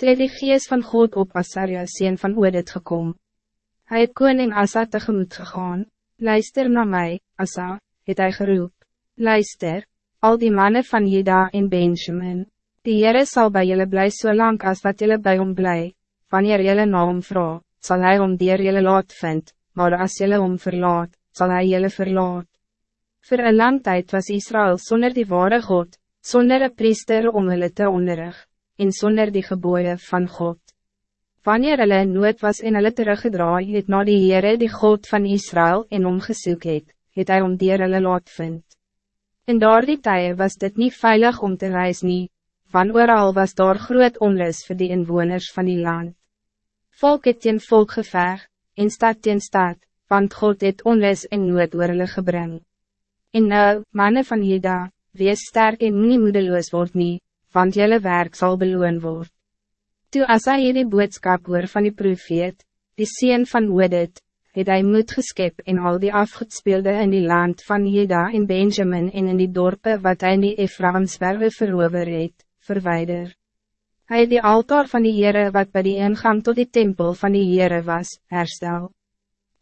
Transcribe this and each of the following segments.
Toe die gees van God op Asaria, sien van Oedit gekom. Hij het koning Asa tegemoet gegaan. Luister naar mij, Asa, het hij geroep. Luister, al die mannen van Juda en Benjamin. Die Heere sal bij jullie blij so lang as wat jullie bij hom blij. Wanneer jullie na hom vraag, sal hy hom dier jullie laat vind, maar as jullie hom verlaat, zal hij jullie verlaat. Voor een lang tijd was Israël zonder die ware God, zonder een priester om hulle te onderrig, en zonder die geboeien van God. Wanneer hulle nood was en hulle teruggedraai het na die Heere die God van Israël en omgesoek het, het hy om dier hulle laat vind. In daardie tye was dit niet veilig om te reis nie, van ooral was daar groot onrus voor die inwoners van die land. Volk het teen volk geveg, en stad teen stad, want God het onrus en nood oor hulle gebring. En nou, mannen van Juda, wees sterk en nie moedeloos word nie, want jelle werk zal beloon word. Toe Asa die boodskap hoor van die profeet, die sien van Oedit, het hy moed geskep en al die afgespeelde in die land van Juda en Benjamin en in die dorpen wat hy in die Ephraimswerwe verover het, verwijder. Hij het die altaar van die Heere wat bij die ingang tot die tempel van die Heere was, herstel.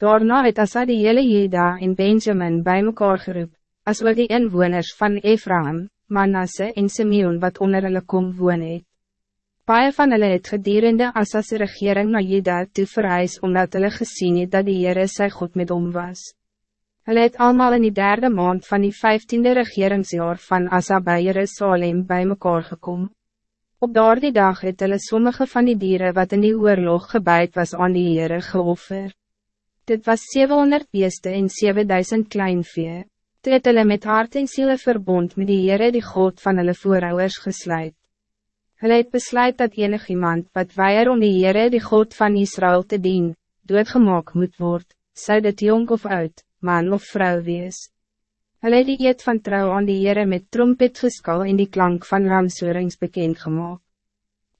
Daarna het Asa die hele Juda en Benjamin bij mekaar geroep, as ook die inwoners van Ephraim, Manasse en Simeon wat onder hulle kom woon het. Paie van hulle het gedurende Asas regering na Juda toe verhuis omdat hulle gesien het dat die Heere sy God met hom was. Hulle het allemaal in die derde maand van die vijftiende regeringsjaar van Asa bij Jerusalem bij mekaar gekom. Op daardie dag het hulle sommige van die dieren wat in die oorlog gebuid was aan die Heere geoffer. Dit was 700 beeste en 7000 kleinvee. Toe het hulle met hart en siele verbond met die Heere die God van hulle voorouders gesluit. Hulle het besluit dat enig iemand wat weier om die Heere die God van Israël te dien, doodgemaak moet word, zou dit jong of oud, man of vrouw wees. Hulle het die eed van trouw aan die Heere met trompetgeskal en die klank van ramsoorings bekend gemaakt.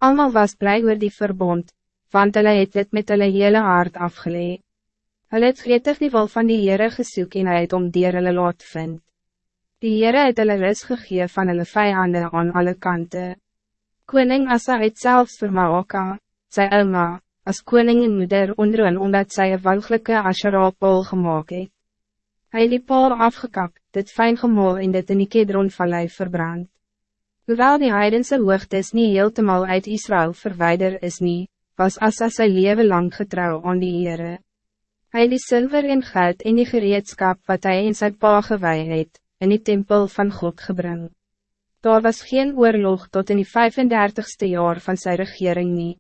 Almal was blij oor die verbond, want hulle het dit met hulle hele hart afgeleid. Hulle het gretig die wil van die Heere gesoek en hy het om dier hulle laat vind. Die Heere het hulle ris gegee van hulle vijanden aan alle kanten. Koning Asa het selfs vir Maoka, sy oma, as koning en moeder onderin omdat sy een walgelijke Asherah-pol gemaakt het. Hy het die paal afgekap, dit fijn gemol en dit in die Kedronvallei verbrand. Hoewel die heidense hoogtes nie heeltemal uit Israël verwijder is nie, was Asa sy leven lang getrouw aan die Heere. Hij die zilver en geld in die gereedschap wat hij in zijn pa gewaai het, in die tempel van God gebring. Daar was geen oorlog tot in die 35ste jaar van zijn regering niet.